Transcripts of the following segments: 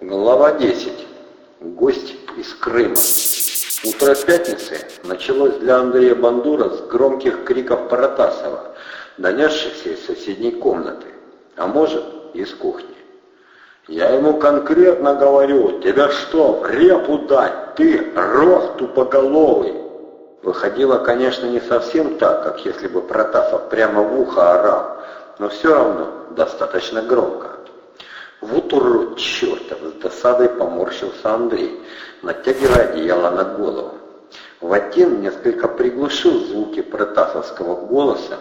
Глава 10. Гость из Крыма. Утро пятницы началось для Андрея Бандура с громких криков Паратасова, донесшихся из соседней комнаты, а может, из кухни. «Я ему конкретно говорю, тебя что, в репу дать? Ты, рох тупоголовый!» Выходило, конечно, не совсем так, как если бы Протасов прямо в ухо орал, но все равно достаточно громко. Вот урод чертов, с досадой поморщился Андрей, натягивая одеяло на голову. Ватин несколько приглушил звуки протасовского голоса,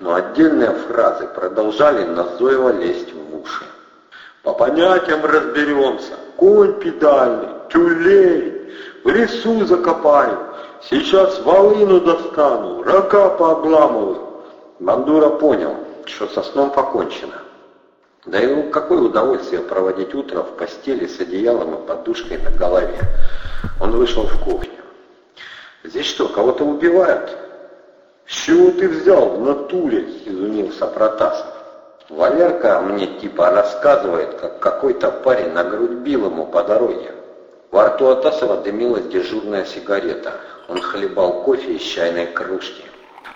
но отдельные фразы продолжали назойливо лезть в уши. «По понятиям разберемся, конь педальный, тюлей, в лесу закопаю, сейчас волыну достану, рога пообламываю». Бандура понял, что со сном покончено. Да и ну, какое удовольствие проводить утро в постели с одеялом и подушкой на голове. Он вышел в кухню. «Здесь что, кого-то убивают?» «С чего ты взял в натуре?» – изумился Протасов. Валерка мне типа рассказывает, как какой-то парень на грудь бил ему по дороге. Во рту Атасова дымилась дежурная сигарета. Он хлебал кофе из чайной кружки.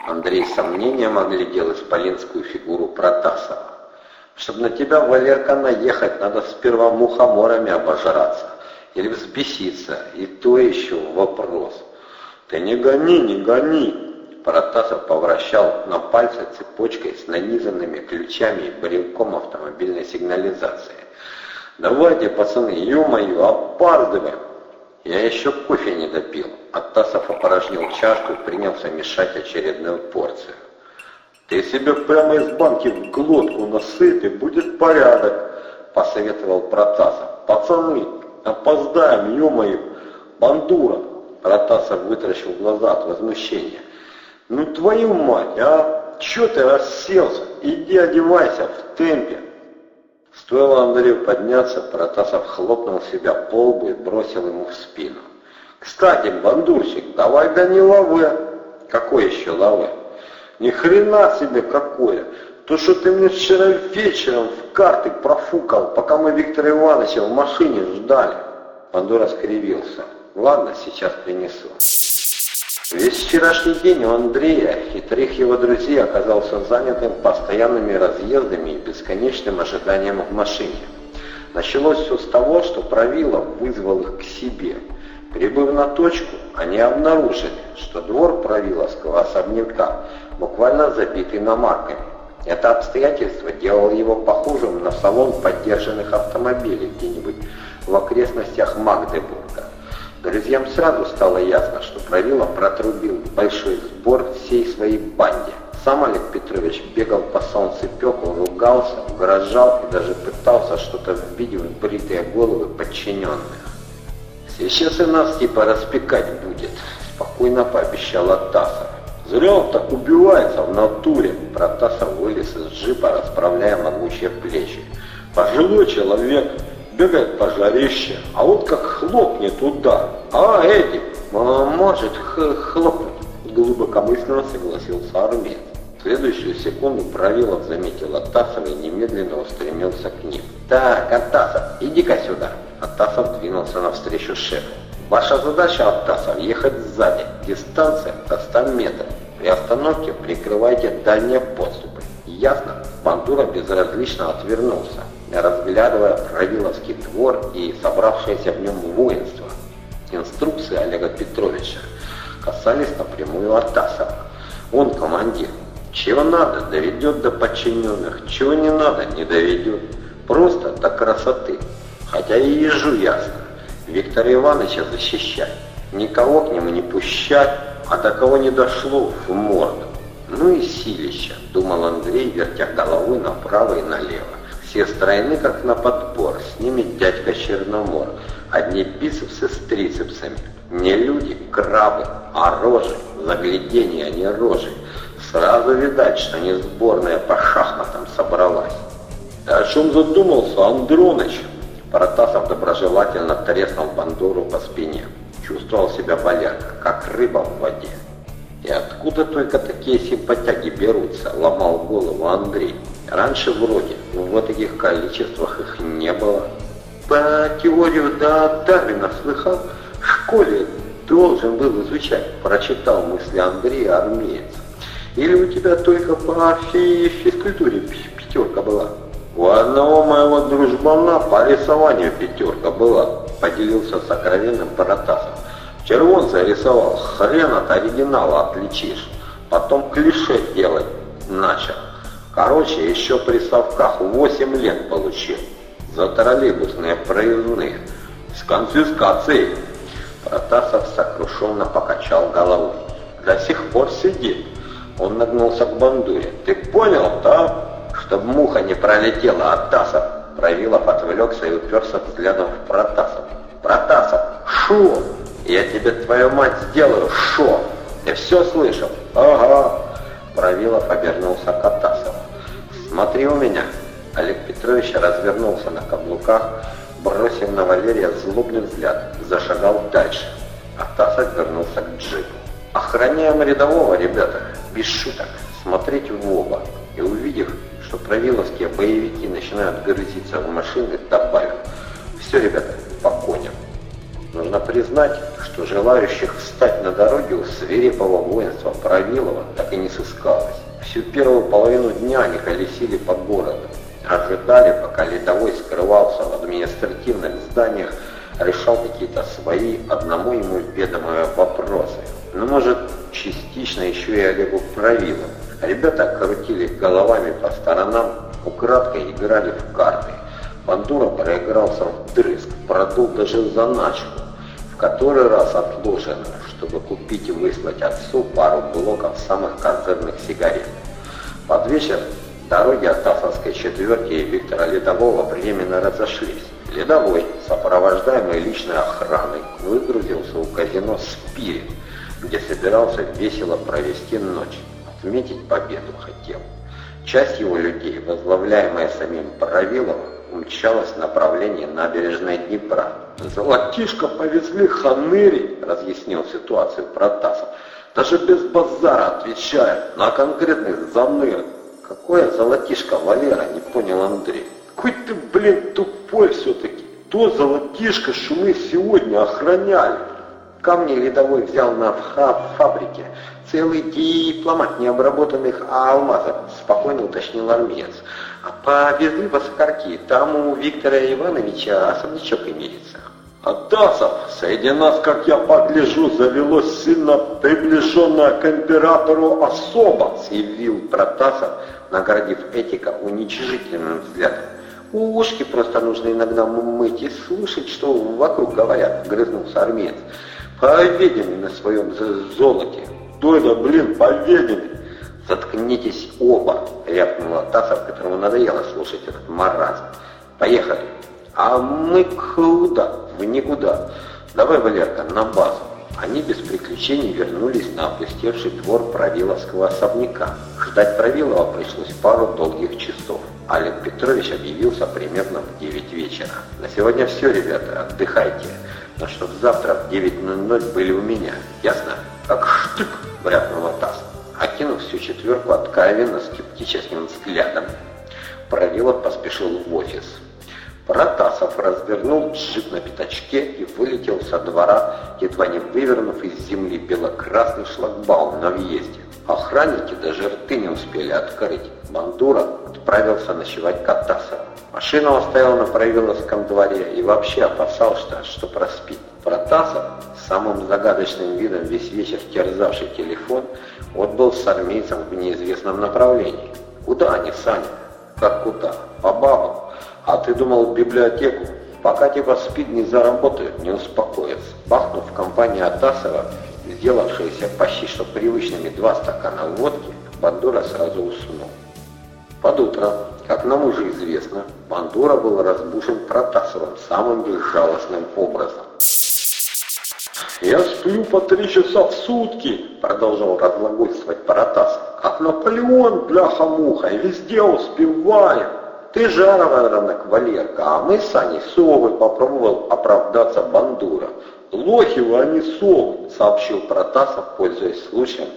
Андрей с сомнением оглядел исполинскую фигуру Протасова. Чтобы на тебя, Валерка, наехать, надо сперва мухоморами обожраться или взбеситься, и то еще вопрос. Ты не гони, не гони. Протасов повращал на пальце цепочкой с нанизанными ключами и брелком автомобильной сигнализации. Давайте, пацаны, ё-моё, опаздываем. Я еще кофе не допил. Оттасов опорожнил чашку и принялся мешать очередную порцию. Ты себе прямо из банки в глотку насыпь, и будет порядок, посоветовал Протасов. Пацаны, опоздаем, ё-моё, бандура. Протасов вытаращил глаза от возмущения. Ну твою мать, а? Чё ты расселся? Иди одевайся в темпе. Стоило Андрею подняться, Протасов хлопнул себя по лбу и бросил ему в спину. «Кстати, бандурщик, давай да не лавы!» «Какой еще лавы?» Ни хрена себе какое! То, что ты мне вчера вечером в карты профукал, пока мы Виктора Ивановича в машине ждали. Пандора скривился. Ладно, сейчас принесу. Весь вчерашний день у Андрея и трех его друзей оказался занятым постоянными разъездами и бесконечным ожиданием в машине. Началось все с того, что Правилов вызвал их к себе. Прибыв на точку, они обнаружили, что двор Правиловского особняка буквально забит иномарками. Это обстоятельство делало его похожим на салон поддержанных автомобилей где-нибудь в окрестностях Магдебурга. Друзьям сразу стало ясно, что Правилов протрубил большой сбор всей своей банде. Сам Олег Петрович бегал по солнцепеку, ругался, угрожал и даже пытался что-то вбить в бритые головы подчиненных. «Сейчас и нас типа распекать будет», — спокойно пообещала Тасов. Зря он так убивается в натуре. Протасов вылез из джипа, расправляя могучие плечи. Пожилой человек бегает по жарище, а вот как хлопнет удар. А, эти, может хлопнуть. Глубокомысленно согласился армеец. В следующую секунду Правилов заметил Атасова и немедленно устремился к ним. «Так, Атасов, иди-ка сюда!» Атасов двинулся навстречу шефу. Ваша задача, Аттасов, ехать сзади. Дистанция до 100 метров. При остановке прикрывайте дальние подступы. Ясно? Бандура безразлично отвернулся, разглядывая Равиловский двор и собравшееся в нем воинство. Инструкции Олега Петровича касались напрямую Аттасова. Он командир. Чего надо, доведет до подчиненных. Чего не надо, не доведет. Просто до красоты. Хотя и ежу ясно. Виктора Ивановича защищать, никого к нему не пущать, а до кого не дошло в морду. Ну и силища, думал Андрей, вертя головой направо и налево. Все стройны, как на подбор, с ними дядька Черномор. Одни бицепсы с трицепсами. Не люди, крабы, а рожи. Загляденье, а не рожи. Сразу видать, что не сборная по шахматам собралась. О чем задумался Андроныч? Протасов доброжелательно треснул Бандуру по спине. Чувствовал себя боляка, как рыба в воде. И откуда только такие симпатяги берутся, ломал голову Андрей. Раньше вроде, в таких количествах их не было. по теорию да Дарвина слыхал? В школе должен был изучать, прочитал мысли Андрея армеец. Или у тебя только по фи физкультуре пятерка была? У одного моего дружбана по рисованию пятерка была, поделился сокровенным Паратасов. Червонца рисовал, хрен от оригинала отличишь. Потом клише делать начал. Короче, еще при совках 8 лет получил. За троллейбусные проездные. С конфискацией. Протасов сокрушенно покачал головой. До сих пор сидит. Он нагнулся к бандуре. «Ты понял, да? Чтоб муха не пролетела от Тасов!» Правилов отвлекся и уперся взглядом в Протасов. «Протасов! Шо? Я тебе, твою мать, сделаю! Шо? Ты все слышал?» «Ага!» Правилов обернулся к Атасову. «Смотри у меня!» Олег Петрович развернулся на каблуках, бросив на Валерия злобный взгляд, зашагал дальше. Атасов вернулся к джипу. «Охраняем рядового, ребята!» без шуток, смотреть в оба и увидев, что правиловские боевики начинают грызиться в машины, добавил. Все, ребята, по коням. Нужно признать, что желающих встать на дороге у свирепого воинства Правилова так и не сыскалось. Всю первую половину дня они колесили по городу, ожидали, пока ледовой скрывался в административных зданиях, решал какие-то свои, одному ему ведомые вопросы. Но, ну, может, частично еще и Олегу Правилов. Ребята крутили головами по сторонам, украдкой играли в карты. Бандура проигрался в дрызг, продул даже заначку, в который раз отложено, чтобы купить и выслать отцу пару блоков самых концерных сигарет. Под вечер дороги от Тасовской четверки и Виктора Ледового временно разошлись. Ледовой, сопровождаемый личной охраной, выгрузился у казино «Спирит», где собирался весело провести ночь, отметить победу хотел. Часть его людей, возглавляемая самим Правиловым, умчалась в направлении набережной Днепра. «Золотишко повезли ханыри», — разъяснил ситуацию Протасов. «Даже без базара отвечает на конкретный заныр». «Какое золотишко, Валера?» — не понял Андрей. «Какой ты, блин, тупой все-таки. То золотишко, что мы сегодня охраняли». Камни ледовой взял на фабрике. Целый дипломат необработанных алмазов, спокойно уточнил армеец. А повезли в Осокорки, там у Виктора Ивановича особнячок имеется. Атасов, среди нас, как я погляжу, завелось сильно приближенное к императору особо, заявил Протасов, наградив этика уничижительным взглядом. Ушки просто нужно иногда мыть и слушать, что вокруг говорят, грызнулся армеец. Поведены на своем золоте. Кто это, блин, поведены? Заткнитесь оба, рявкнула Тасов, которому надоело слушать этот маразм. Поехали. А мы куда? В никуда. Давай, Валерка, на базу. Они без приключений вернулись на опустевший двор Правиловского особняка. Ждать Правилова пришлось пару долгих часов. Олег Петрович объявился примерно в 9 вечера. На сегодня все, ребята, отдыхайте но чтоб завтра в 9.00 были у меня. Ясно? Как штык, брякнула Тасс, окинув всю четверку откровенно скептическим взглядом. Правилов поспешил в офис. Протасов развернул джип на пятачке и вылетел со двора, едва не вывернув из земли бело-красный шлагбаум на въезде. Охранники даже рты не успели открыть. Бандура отправился ночевать к Атасову. Машину оставил на Правиловском дворе и вообще опасался, что проспит. Протасов, самым загадочным видом весь вечер терзавший телефон, отбыл с армейцем в неизвестном направлении. Куда они, Саня? Как куда? По бабам. А ты думал в библиотеку? Пока типа спит, не заработает, не успокоится. Бахнув в компании Атасова, сделавшиеся почти что привычными два стакана водки, Бандура сразу уснул. Под утро, как нам уже известно, Бандура был разбушен Протасовым самым безжалостным образом. «Я сплю по три часа в сутки», — продолжал разглагольствовать Протасов. «Как Наполеон, бляха-муха, везде успеваю. Ты жарованок, Валерка, а мы с Аней совы попробовал оправдаться Бандура. Лохи вы, а не совы», — сообщил Протасов, пользуясь случаем,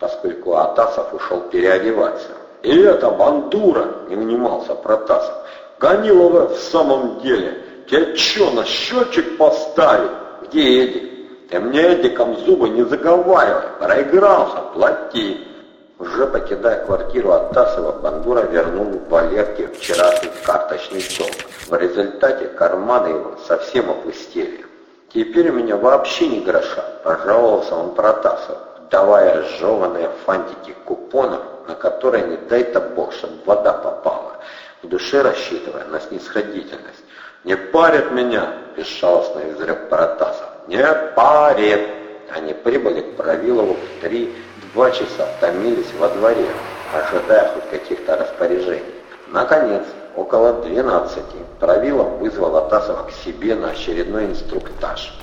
поскольку Атасов ушел переодеваться. И это бандура, не унимался Протасов. Гонилова в самом деле. Тебе что, на счетчик поставить? Где Эдик? Ты мне Эдиком зубы не заговаривай. Проигрался, плати. Уже покидая квартиру Атасова, Бандура вернул Валерке вчерашний карточный долг. В результате карманы его совсем опустили. «Теперь у меня вообще не гроша», – пожаловался он Протасов, давая сжеванные фантики купонов, на которые не дай-то бог, чтобы вода попала, в душе рассчитывая на снисходительность. «Не парит меня!» – безжалостно изрек Протасов. «Не парит!» Они прибыли к Правилову в три Два часа томились во дворе, ожидая хоть каких-то распоряжений. Наконец, около двенадцати, Правилов вызвал Атасова к себе на очередной инструктаж.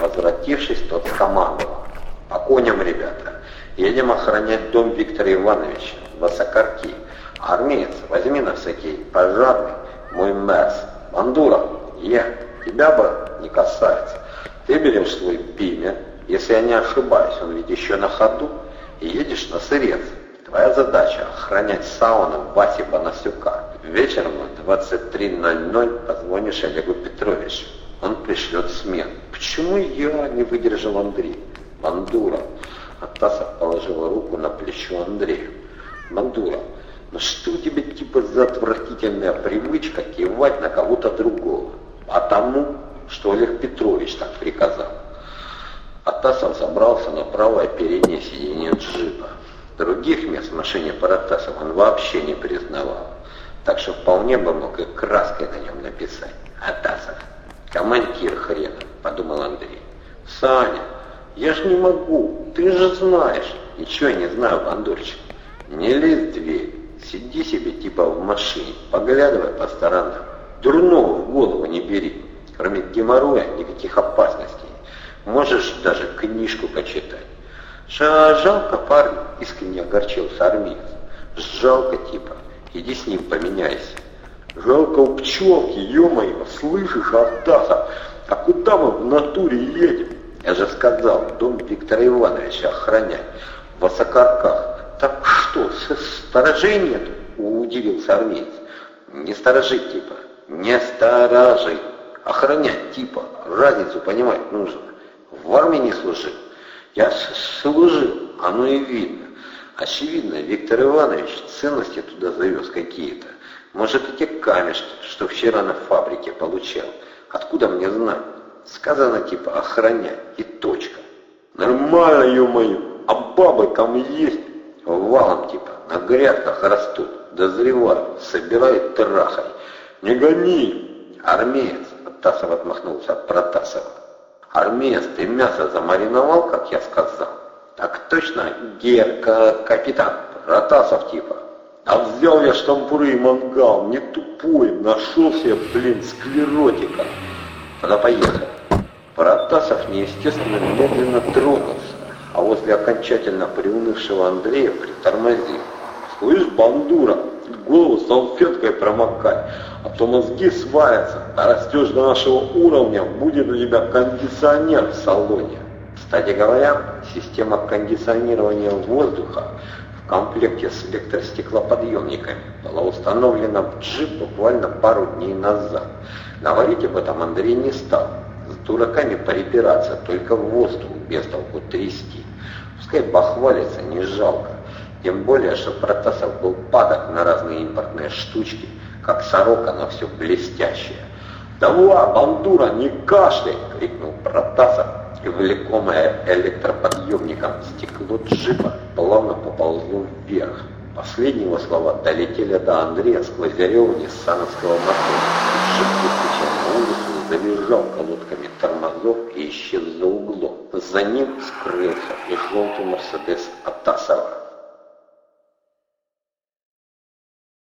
Возвратившись, тот скомандовал. «По коням, ребята! Едем охранять дом Виктора Ивановича, Высокорки. Армеец, возьми на всякий пожарный, мой мерс. Бандура, я, тебя бы не касается. Ты берешь свой пимя, если я не ошибаюсь, он ведь еще на ходу, и едешь на сырец. Твоя задача – охранять сауну Васи Бонасюка. Вечером в 23.00 позвонишь Олегу Петровичу. Он пришлет смен. Почему я не выдержал Андрей? Бандура. Атасов положила руку на плечо Андрею. Бандура, ну что у тебя типа за отвратительная привычка кивать на кого-то другого? А тому, что Олег Петрович так приказал. Атасов забрался на правое переднее сиденье джипа. Других мест в машине Паратасов он вообще не признавал, так что вполне бы мог и краской на нем написать. Атасов. Командир хрена, подумал Андрей. Саня, я ж не могу, ты же знаешь. Ничего не знаю, бандурчик. Не лезь в дверь, сиди себе типа в машине, поглядывай по сторонам. Дурного в голову не бери. Кроме геморроя никаких опасностей. Можешь даже книжку почитать. Ша, жалко парня, искренне огорчился армеец. Жалко типа, иди с ним поменяйся. Жалко у пчелки, ё-моё, слышишь, Артаса, а куда мы в натуре едем? Я же сказал, дом Виктора Ивановича охранять, в Осокарках. Так что, сторожей нет? Удивился армеец. Не сторожить типа, не сторожить, охранять типа, разницу понимать нужно. В армии не служил. Я служил, оно и видно. Очевидно, Виктор Иванович ценности туда завез какие-то. Может, и те камешки, что вчера на фабрике получал. Откуда мне знать? Сказано типа охранять и точка. Нормально, ё-моё, а бабы там есть? Валом типа, на грядках растут, дозревают, собирают трахой. Не гони, армеец, Тасов отмахнулся от Протасова. Армеец, ты мясо замариновал, как я сказал? Точно, гер, капитан, Ротасов типа. А взял я штампуры и мангал, не тупой, нашел себе, блин, склеротика. Тогда поехали. Протасов неестественно медленно тронулся, а возле окончательно приунывшего Андрея притормозил. «Слышь, бандура, голову салфеткой промокай, а то мозги сварятся, а растешь до нашего уровня, будет у тебя кондиционер в салоне. Кстати говоря, система кондиционирования воздуха в комплекте с электростеклоподъемниками была установлена в джип буквально пару дней назад. Говорить об этом Андрей не стал. С дураками припираться, только в воздух без толку трясти. Пускай бахвалится, не жалко. Тем более, что Протасов был падок на разные импортные штучки, как сорока на все блестящее. «Давай, бандура, не кашляй!» — крикнул Протасов, влекомое электроподъемником стекло джипа плавно поползло вверх. Последние его слова долетели до Андрея сквозь зарев ниссановского мотора. Джип выскочил на улицу, завизжал колодками тормозов и исчез за углом. За ним скрылся и желтый Мерседес Атасова.